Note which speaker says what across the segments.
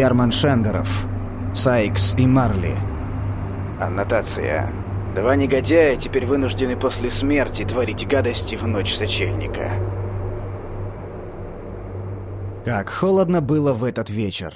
Speaker 1: Герман Шендеров. Сайкс и Марли.
Speaker 2: Аннотация. Два негодяя теперь вынуждены после смерти творить гадости в ночь сочельника.
Speaker 1: Как холодно было в этот вечер.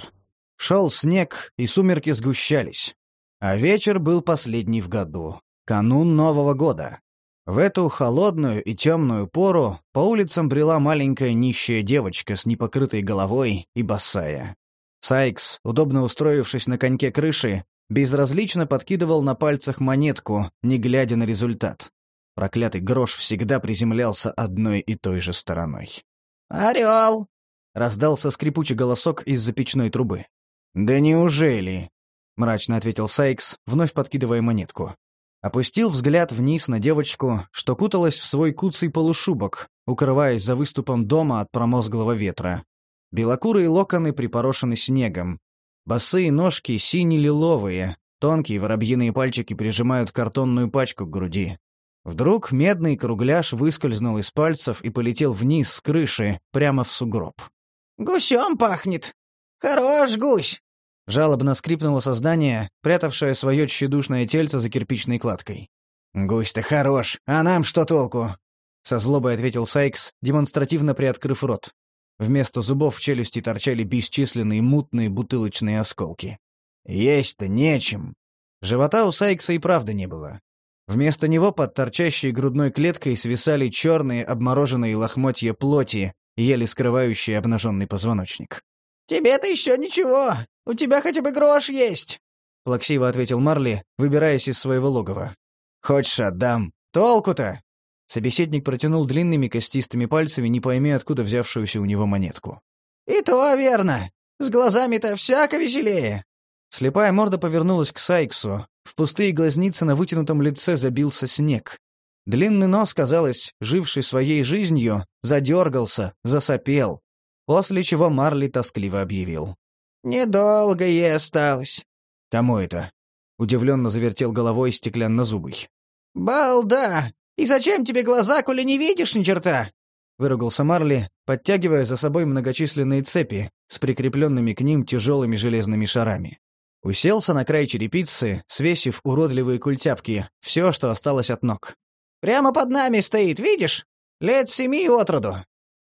Speaker 1: Шел снег, и сумерки сгущались. А вечер был последний в году, канун Нового года. В эту холодную и темную пору по улицам брела маленькая нищая девочка с непокрытой головой и босая. Сайкс, удобно устроившись на коньке крыши, безразлично подкидывал на пальцах монетку, не глядя на результат. Проклятый грош всегда приземлялся одной и той же стороной.
Speaker 3: «Орел!»
Speaker 1: — раздался скрипучий голосок из-за печной трубы. «Да неужели?» — мрачно ответил Сайкс, вновь подкидывая монетку. Опустил взгляд вниз на девочку, что куталась в свой куцый полушубок, укрываясь за выступом дома от промозглого ветра. Белокурые локоны припорошены снегом. Босые ножки сине-лиловые, тонкие воробьиные пальчики прижимают картонную пачку к груди. Вдруг медный кругляш выскользнул из пальцев и полетел вниз с крыши, прямо в сугроб.
Speaker 3: «Гусем пахнет! Хорош гусь!»
Speaker 1: Жалобно скрипнуло создание, прятавшее свое тщедушное тельце за кирпичной кладкой. «Гусь-то хорош, а нам что толку?» Со злобой ответил Сайкс, демонстративно приоткрыв рот. Вместо зубов в челюсти торчали бесчисленные мутные бутылочные осколки. «Есть-то нечем!» Живота у Сайкса и правда не было. Вместо него под торчащей грудной клеткой свисали черные обмороженные лохмотья плоти, еле скрывающие обнаженный позвоночник.
Speaker 3: «Тебе-то еще ничего. У тебя хотя бы грош есть!»
Speaker 1: — плаксиво ответил Марли, выбираясь из своего логова. «Хочешь, отдам. Толку-то?» Собеседник протянул длинными костистыми пальцами, не пойми откуда взявшуюся у него монетку.
Speaker 3: «И то верно. С глазами-то всяко веселее».
Speaker 1: Слепая морда повернулась к Сайксу. В пустые глазницы на вытянутом лице забился снег. Длинный нос, казалось, живший своей жизнью, задергался, засопел. После чего Марли тоскливо объявил.
Speaker 3: «Недолго ей осталось».
Speaker 1: «Кому это?» — удивленно завертел головой стеклянно-зубый.
Speaker 3: «Балда! И зачем тебе глаза, коли не видишь ни черта?»
Speaker 1: — выругался Марли, подтягивая за собой многочисленные цепи с прикрепленными к ним тяжелыми железными шарами. Уселся на край черепицы, свесив уродливые культяпки, все, что осталось от ног.
Speaker 3: «Прямо под нами стоит, видишь? Лет семи от роду».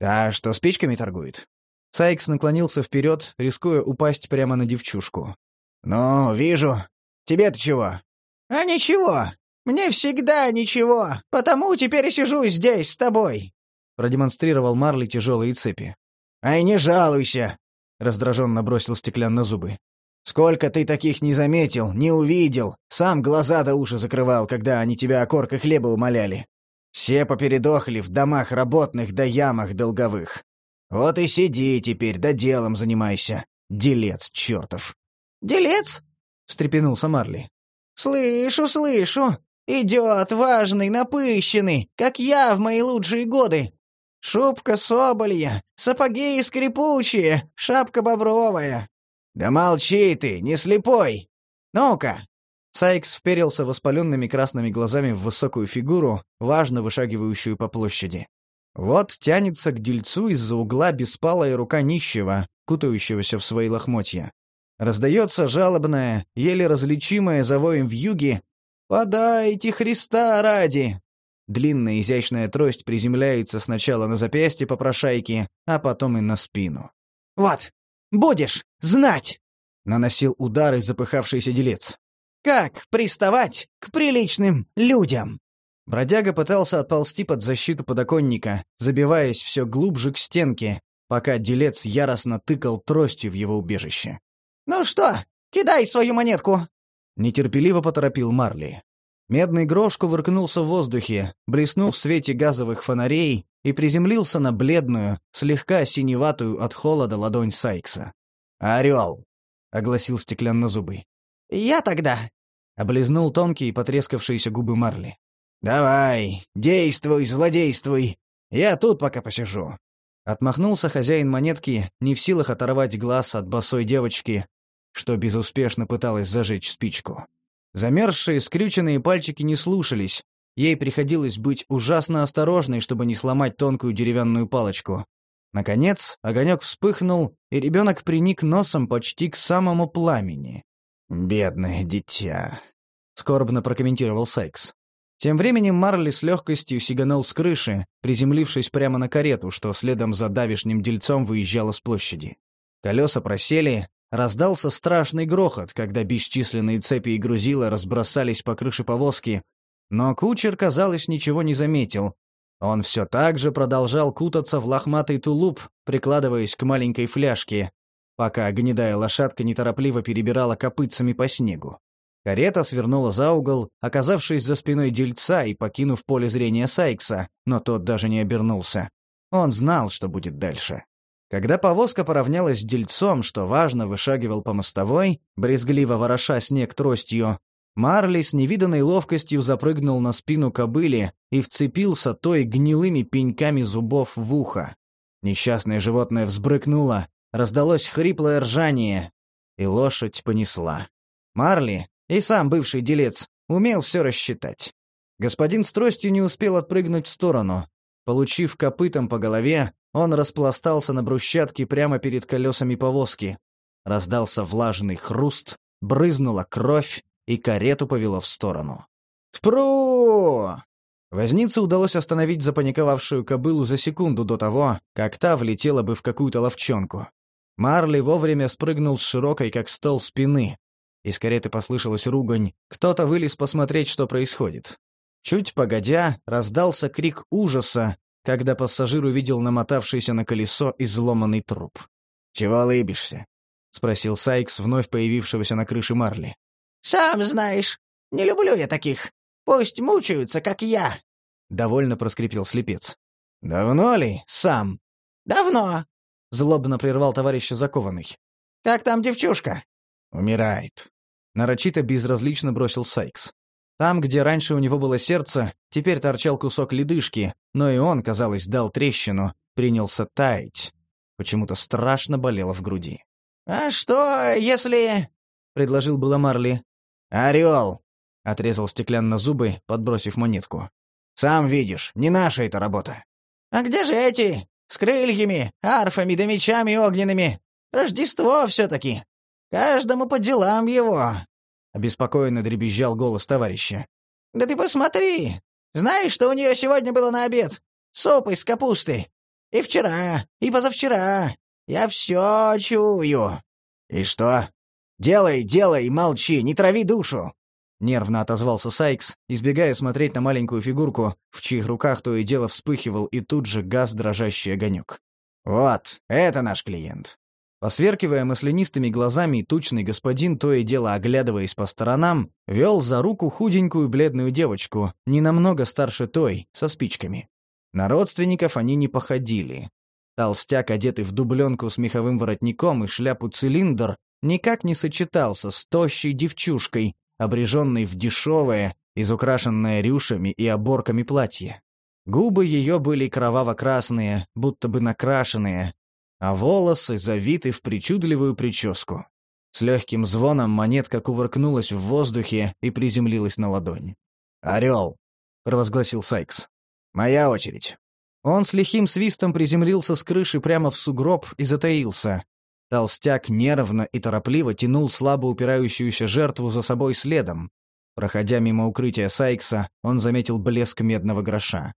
Speaker 1: «Да, что спичками торгует?» Сайкс наклонился вперед, рискуя упасть прямо на девчушку. «Ну, вижу. Тебе-то чего?»
Speaker 3: «А ничего. Мне всегда ничего. Потому теперь и сижу здесь с тобой», —
Speaker 1: продемонстрировал Марли тяжелые цепи. «Ай, не жалуйся!» — раздраженно бросил стеклянно зубы. «Сколько ты таких не заметил, не увидел, сам глаза до уши закрывал, когда они тебя о корках хлеба умоляли. Все попередохли в домах работных да ямах долговых. Вот и сиди теперь, да делом занимайся. Делец чертов.
Speaker 3: Делец? встрепенулся Марли. Слышу, слышу. Идет важный, напыщенный, как я в мои лучшие годы. Шубка соболья, сапоги скрипучие, шапка бобровая.
Speaker 1: Да молчи ты, не слепой. Ну-ка. Сайкс вперился воспаленными красными глазами в высокую фигуру, важно вышагивающую по площади. Вот тянется к дельцу из-за угла беспалая рука нищего, кутающегося в свои лохмотья. Раздается жалобное, еле различимое за воем вьюги «Подайте Христа ради!» Длинная изящная трость приземляется сначала на запястье попрошайки, а потом и на спину.
Speaker 3: «Вот, будешь знать!»
Speaker 1: — наносил удары запыхавшийся делец.
Speaker 3: «Как приставать к приличным людям?»
Speaker 1: Бродяга пытался отползти под защиту подоконника, забиваясь все глубже к стенке, пока делец яростно тыкал тростью в его убежище.
Speaker 3: «Ну что, кидай свою монетку!»
Speaker 1: Нетерпеливо поторопил Марли. Медный грош кувыркнулся в воздухе, блеснул в свете газовых фонарей и приземлился на бледную, слегка синеватую от холода ладонь Сайкса. «Орел!» — огласил стеклянно-зубый.
Speaker 3: «Я тогда!»
Speaker 1: — облизнул тонкие потрескавшиеся губы Марли. «Давай, действуй, злодействуй. Я тут пока посижу». Отмахнулся хозяин монетки, не в силах оторвать глаз от босой девочки, что безуспешно пыталась зажечь спичку. Замерзшие, скрюченные пальчики не слушались. Ей приходилось быть ужасно осторожной, чтобы не сломать тонкую деревянную палочку. Наконец, огонек вспыхнул, и ребенок приник носом почти к самому пламени. «Бедное дитя», — скорбно прокомментировал Сайкс. Тем временем Марли с легкостью сиганул с крыши, приземлившись прямо на карету, что следом за давишним дельцом выезжала с площади. Колеса просели, раздался страшный грохот, когда бесчисленные цепи и грузила разбросались по крыше повозки, но кучер, казалось, ничего не заметил, он все так же продолжал кутаться в лохматый тулуп, прикладываясь к маленькой фляжке, пока гнедая лошадка неторопливо перебирала копытцами по снегу. Карета свернула за угол, оказавшись за спиной дельца и покинув поле зрения Сайкса, но тот даже не обернулся. Он знал, что будет дальше. Когда повозка поравнялась с дельцом, что важно, вышагивал по мостовой, брезгливо вороша снег тростью, Марли с невиданной ловкостью запрыгнул на спину кобыли и вцепился той гнилыми пеньками зубов в ухо. Несчастное животное взбрыкнуло, раздалось хриплое ржание, и лошадь понесла. Марли, и сам бывший делец, умел все рассчитать. Господин с тростью не успел отпрыгнуть в сторону. Получив копытом по голове, он распластался на брусчатке прямо перед колесами повозки. Раздался влажный хруст, брызнула кровь, и карету повело в сторону. «Впру!» Вознице удалось остановить запаниковавшую кобылу за секунду до того, как та влетела бы в какую-то ловчонку. Марли вовремя спрыгнул с широкой, как стол, спины. Из кареты послышалась ругань, кто-то вылез посмотреть, что происходит. Чуть погодя, раздался крик ужаса, когда пассажир увидел намотавшийся на колесо изломанный труп. «Чего лыбишься?» — спросил Сайкс, вновь появившегося на крыше Марли.
Speaker 3: «Сам знаешь, не люблю я таких. Пусть мучаются, как я», —
Speaker 1: довольно проскрипел слепец. «Давно ли? Сам?»
Speaker 3: «Давно», —
Speaker 1: злобно прервал товарища закованный.
Speaker 3: «Как там девчушка?»
Speaker 1: «Умирает», — нарочито безразлично бросил Сайкс. Там, где раньше у него было сердце, теперь торчал кусок ледышки, но и он, казалось, дал трещину, принялся таять. Почему-то страшно болело в груди.
Speaker 3: «А что, если...» — предложил было Марли.
Speaker 1: «Орел!» — отрезал стеклянно зубы, подбросив монетку. «Сам видишь, не наша эта работа».
Speaker 3: «А где же эти? С крыльями, арфами да мечами огненными. Рождество все-таки. Каждому по делам его».
Speaker 1: Обеспокоенно дребезжал голос товарища.
Speaker 3: «Да ты посмотри! Знаешь, что у нее сегодня было на обед? Суп из капусты. И вчера, и позавчера. Я все чую».
Speaker 1: «И что? «Делай, делай, молчи, не трави душу!» Нервно отозвался Сайкс, избегая смотреть на маленькую фигурку, в чьих руках то и дело вспыхивал и тут же газ дрожащий огонек. «Вот, это наш клиент». Посверкивая маслянистыми глазами, тучный господин, то и дело оглядываясь по сторонам, вел за руку худенькую бледную девочку, не намного старше той, со спичками. На родственников они не походили. Толстяк, одетый в дубленку с меховым воротником и шляпу-цилиндр, никак не сочетался с тощей девчушкой, обреженной в дешевое, изукрашенное рюшами и оборками платье. Губы ее были кроваво-красные, будто бы накрашенные, а волосы завиты в причудливую прическу. С легким звоном монетка кувыркнулась в воздухе и приземлилась на ладонь. «Орел!» — провозгласил Сайкс. «Моя очередь». Он с лихим свистом приземлился с крыши прямо в сугроб и затаился. Толстяк нервно и торопливо тянул слабо упирающуюся жертву за собой следом. Проходя мимо укрытия Сайкса, он заметил блеск медного гроша.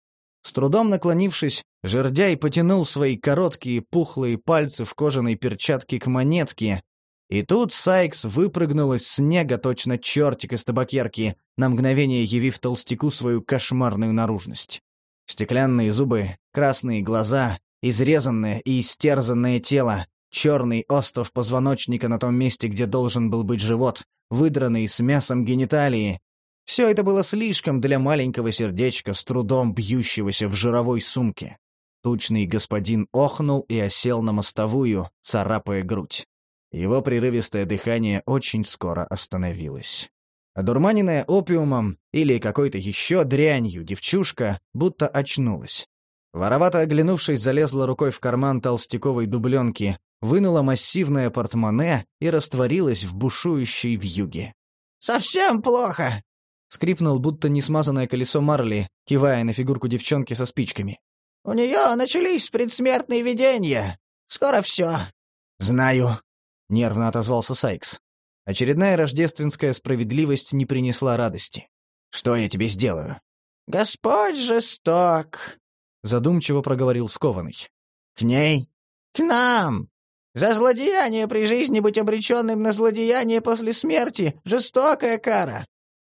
Speaker 1: С трудом наклонившись, жердяй потянул свои короткие пухлые пальцы в кожаной перчатке к монетке, и тут Сайкс выпрыгнул из снега точно чертик из табакерки, на мгновение явив толстяку свою кошмарную наружность. Стеклянные зубы, красные глаза, изрезанное и истерзанное тело, черный остов позвоночника на том месте, где должен был быть живот, выдранный с мясом гениталии. Все это было слишком для маленького сердечка, с трудом бьющегося в жировой сумке. Тучный господин охнул и осел на мостовую, царапая грудь. Его прерывистое дыхание очень скоро остановилось. Одурманенная опиумом или какой-то еще дрянью девчушка будто очнулась. Воровато оглянувшись, залезла рукой в карман толстяковой дубленки, вынула массивное портмоне и растворилась в бушующей вьюге.
Speaker 3: «Совсем плохо!»
Speaker 1: — скрипнул будто несмазанное колесо Марли, кивая на фигурку девчонки со спичками.
Speaker 3: У нее начались предсмертные видения. Скоро все».
Speaker 1: «Знаю», — нервно отозвался Сайкс. Очередная рождественская справедливость не принесла радости. «Что я тебе сделаю?»
Speaker 3: «Господь жесток», —
Speaker 1: задумчиво проговорил скованный.
Speaker 3: «К ней?» «К нам! За злодеяние при жизни быть обреченным на злодеяние после смерти — жестокая кара!»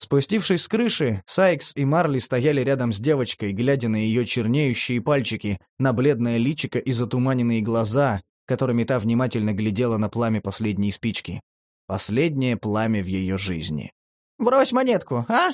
Speaker 1: Спустившись с крыши, Сайкс и Марли стояли рядом с девочкой, глядя на ее чернеющие пальчики, на бледное личико и затуманенные глаза, которыми та внимательно глядела на пламя последней спички. Последнее пламя в ее жизни.
Speaker 3: «Брось монетку, а?»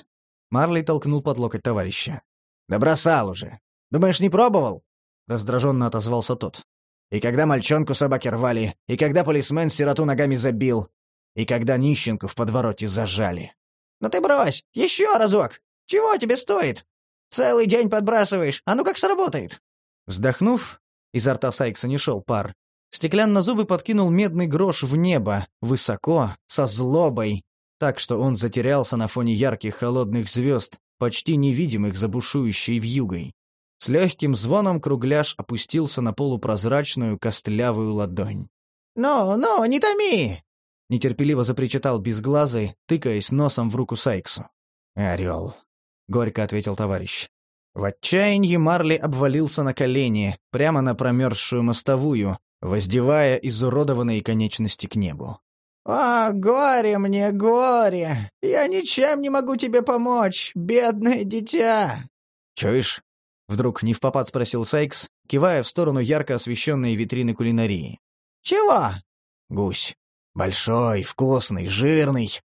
Speaker 1: Марли толкнул под локоть товарища. «Да бросал уже. Думаешь, не пробовал?» Раздраженно отозвался тот. «И когда мальчонку собаки рвали, и когда полисмен сироту ногами забил, и когда нищенку в подвороте зажали».
Speaker 3: «Ну ты брось! Еще разок! Чего тебе стоит? Целый день подбрасываешь, а ну как сработает!»
Speaker 1: Вздохнув, изо рта Сайкса не шел пар, Стеклянно-зубы подкинул медный грош в небо, высоко, со злобой, так что он затерялся на фоне ярких холодных звезд, почти невидимых за бушующей вьюгой. С легким звоном кругляш опустился на полупрозрачную костлявую ладонь.
Speaker 3: «Ну, ну, не томи!»
Speaker 1: — нетерпеливо запричитал безглазый, тыкаясь носом в руку Сайксу. «Орел», — горько ответил товарищ. В отчаянии Марли обвалился на колени, прямо на промерзшую мостовую, воздевая изуродованные конечности к небу.
Speaker 3: «А, горе мне, горе! Я ничем не могу тебе помочь, бедное дитя!»
Speaker 1: «Чуешь?» — вдруг не в попад спросил Сайкс, кивая в сторону ярко освещенной витрины кулинарии.
Speaker 3: «Чего?»
Speaker 1: «Гусь. Большой, вкусный, жирный».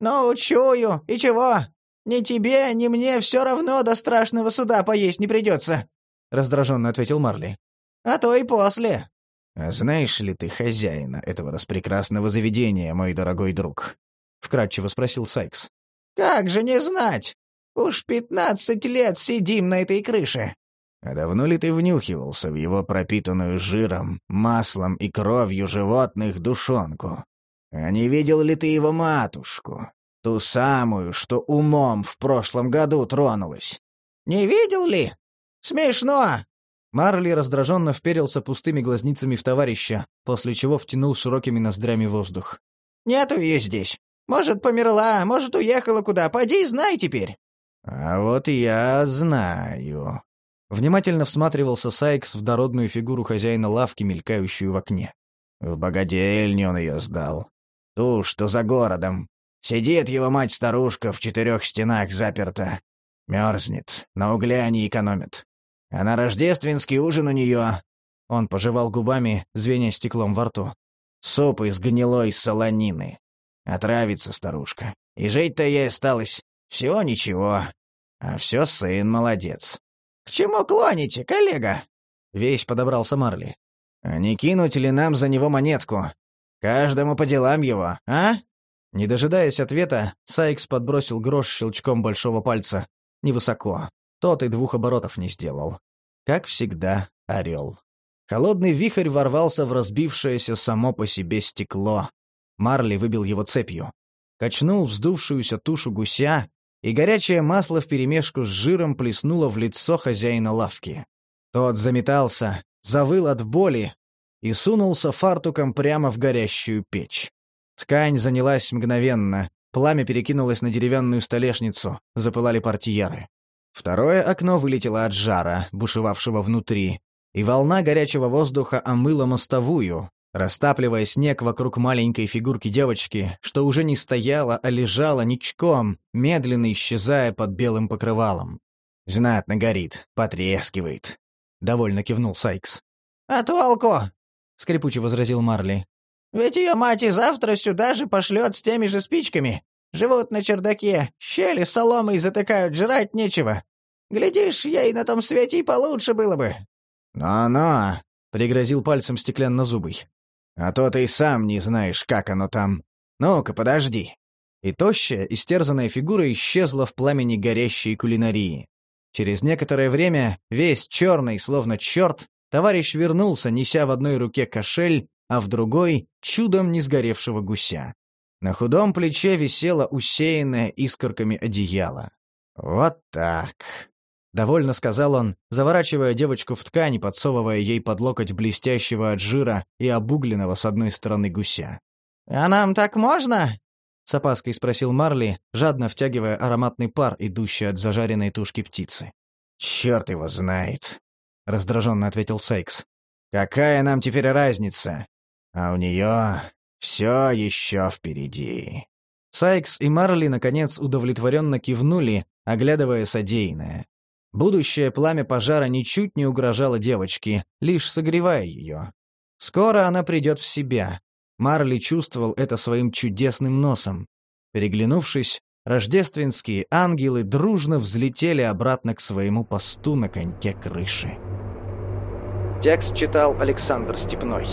Speaker 3: «Ну, чую. И чего? Ни тебе, ни мне все равно до страшного суда поесть не придется», — раздраженно ответил Марли. «А то и после».
Speaker 1: «А знаешь ли ты хозяина этого распрекрасного заведения, мой дорогой друг?» — вкратчиво спросил Сайкс.
Speaker 3: «Как же не знать? Уж пятнадцать лет сидим на этой крыше».
Speaker 1: «А давно ли ты внюхивался в его пропитанную жиром, маслом и кровью животных душонку? А не видел ли ты его матушку? Ту самую, что умом в прошлом году тронулась?»
Speaker 3: «Не видел ли? Смешно.
Speaker 1: Марли раздраженно вперился пустыми глазницами в товарища, после чего втянул широкими ноздрями воздух.
Speaker 3: «Нету ее здесь. Может, померла, может, уехала куда. Поди, знай теперь».
Speaker 1: «А вот я знаю». Внимательно всматривался Сайкс в дородную фигуру хозяина лавки, мелькающую в окне. В богадельню он ее сдал. Ту, что за городом. Сидит его мать-старушка в четырех стенах заперта. Мерзнет, на угля не экономит. А на рождественский ужин у нее...» Он пожевал губами, звеня стеклом во рту. «Суп из гнилой солонины. Отравится старушка. И жить-то ей осталось всего ничего. А все сын молодец».
Speaker 3: «К чему клоните, коллега?»
Speaker 1: Весь подобрался Марли. «А не кинуть ли нам за него монетку? Каждому по делам его, а?» Не дожидаясь ответа, Сайкс подбросил грош щелчком большого пальца. Невысоко. Тот и двух оборотов не сделал. Как всегда, орел. Холодный вихрь ворвался в разбившееся само по себе стекло. Марли выбил его цепью. Качнул вздувшуюся тушу гуся, и горячее масло вперемешку с жиром плеснуло в лицо хозяина лавки. Тот заметался, завыл от боли и сунулся фартуком прямо в горящую печь. Ткань занялась мгновенно, пламя перекинулось на деревянную столешницу, запылали портьеры. Второе окно вылетело от жара, бушевавшего внутри, и волна горячего воздуха омыла мостовую, растапливая снег вокруг маленькой фигурки девочки, что уже не стояла, а лежала ничком, медленно исчезая под белым покрывалом. «Знатно горит, потрескивает», — довольно кивнул Сайкс.
Speaker 3: «А толку?»
Speaker 1: — скрипуче возразил Марли.
Speaker 3: «Ведь ее мать и завтра сюда же пошлет с теми же спичками. Живут на чердаке, щели соломой затыкают, жрать нечего. Глядишь, ей на том свете и получше было бы».
Speaker 1: «Но-но», — пригрозил пальцем стеклянно-зубый. «А то ты сам не знаешь, как оно там. Ну-ка, подожди». И тощая, истерзанная фигура исчезла в пламени горящей кулинарии. Через некоторое время, весь черный, словно черт, товарищ вернулся, неся в одной руке кошель, а в другой — чудом не сгоревшего гуся. На худом плече висело усеянное искорками одеяло. «Вот так», Довольно сказал он, заворачивая девочку в ткань и подсовывая ей под локоть блестящего от жира и обугленного с одной стороны гуся.
Speaker 3: «А нам так можно?»
Speaker 1: — с опаской спросил Марли, жадно втягивая ароматный пар, идущий от зажаренной тушки птицы.
Speaker 2: «Черт его знает», — раздраженно ответил Сейкс. «Какая нам теперь разница? А у нее все еще впереди».
Speaker 1: Сайкс и Марли, наконец, удовлетворенно кивнули, оглядывая содеянное. Будущее пламя пожара ничуть не угрожало девочке, лишь согревая ее. Скоро она придет в себя. Марли чувствовал это своим чудесным носом. Переглянувшись, рождественские ангелы дружно взлетели обратно к своему посту на коньке крыши.
Speaker 2: Текст читал Александр Степной.